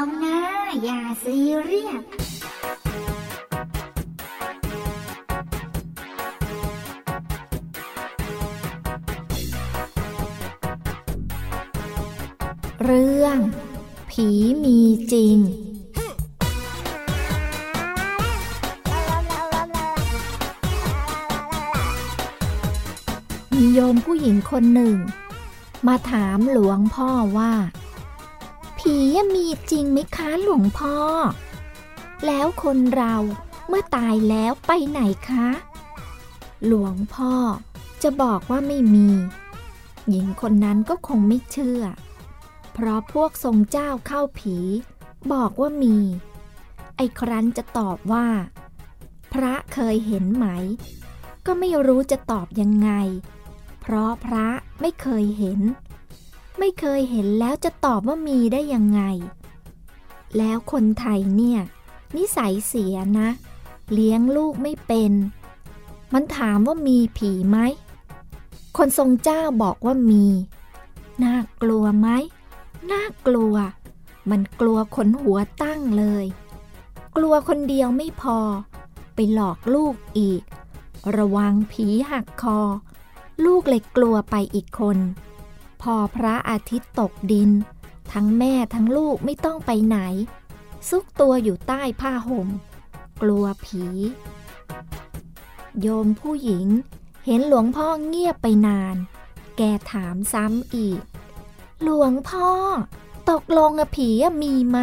เอานะ อย่าซีเรียสเรื่อง ผีมีจริง มีโยมผู้หญิงคนหนึ่ง มาถามหลวงพ่อว่า ผีมีจริงไหมคะหลวงพ่อ แล้วคนเราเมื่อตายแล้วไปไหนคะ หลวงพ่อจะบอกว่าไม่มี หญิงคนนั้นก็คงไม่เชื่อ เพราะพวกทรงเจ้าเข้าผี บอกว่ามี ไอ้ครั้นจะตอบว่า พระเคยเห็นไหม ก็ไม่รู้จะตอบยังไง เพราะพระไม่เคยเห็น ไม่เคยเห็นแล้วจะตอบว่ามีได้ยังไง แล้วคนไทยเนี่ย นิสัยเสียนะ เลี้ยงลูกไม่เป็น มันถามว่ามีผีไหม คนทรงเจ้าบอกว่ามี น่ากลัวไหม น่ากลัว มันกลัวคนหัวตั้งเลย กลัวคนเดียวไม่พอ ไปหลอกลูกอีก ระวังผีหักคอ ลูกเลยกลัวไปอีกคน พอพระอาทิตย์ตกดิน ทั้งแม่ทั้งลูกไม่ต้องไปไหน ซุกตัวอยู่ใต้ผ้าห่ม กลัวผี โยมผู้หญิงเห็นหลวงพ่อเงียบไปนาน แกถามซ้ำอีก หลวงพ่อ ตกลงอะผีอะมีไหม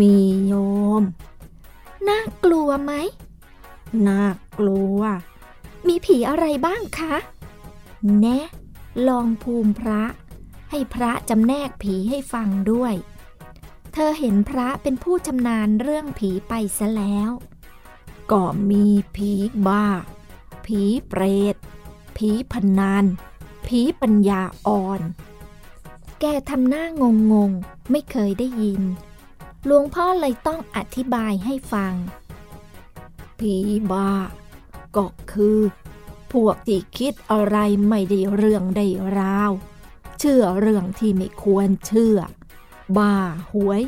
มีโยม น่ากลัวไหม น่ากลัว มีผีอะไรบ้างคะ แนะ ลองภูมิพระ ให้พระจำแนกผีให้ฟังด้วย เธอเห็นพระเป็นผู้ชำนาญเรื่องผีไปซะแล้ว ก็มีผีบ้า ผีเปรต ผีพนันผีปัญญาอ่อน แกทำหน้างงงๆไม่เคยได้ยิน หลวงพ่อเลยต้องอธิบายให้ฟัง ผีบ้าก็คือ พวกที่คิดอะไรไม่ได้เรื่องได้ราว เชื่อเรื่องที่ไม่ควรเชื่อ บ้าหวย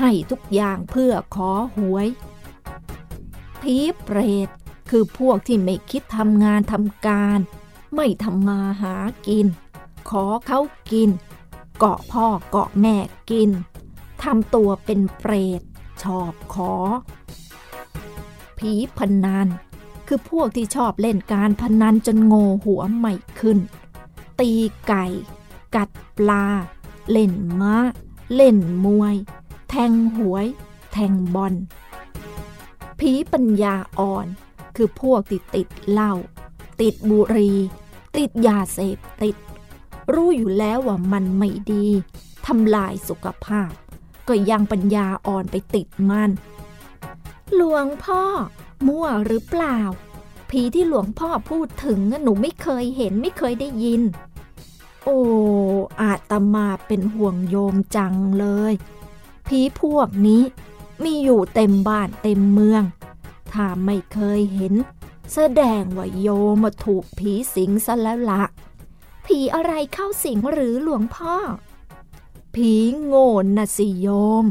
ให้ทุกอย่างเพื่อขอหวย ผีเปรตคือพวกที่ไม่คิดทำงานทำการ ไม่ทำมาหากิน ขอเขากิน เกาะพ่อเกาะแม่กินทำตัวเป็นเปรต ชอบขอ ผีพนัน คือพวกที่ชอบเล่นการพนันจนโง่หัวไม่ขึ้น ตีไก่ กัดปลา เล่นม้า เล่นมวย แทงหวย แทงบอลผีปัญญาอ่อนคือพวกติดติดเหล้าติดบุหรี่ติดยาเสพติด รู้อยู่แล้วว่ามันไม่ดีทำลายสุขภาพ ก็ยังปัญญาอ่อนไปติดมัน หลวงพ่อ มั่วหรือเปล่า ผีที่หลวงพ่อพูดถึงหนูไม่เคยเห็นไม่เคยได้ยิน โอ้อาตมาเป็นห่วงโยมจังเลย ผีพวกนี้มีอยู่เต็มบ้านเต็มเมือง ถ้าไม่เคยเห็น แสดงว่าโยมาถูกผีสิงซะแล้วละผีอะไรเข้าสิงหรือหลวงพ่อ ผีโง่นนะสิโยม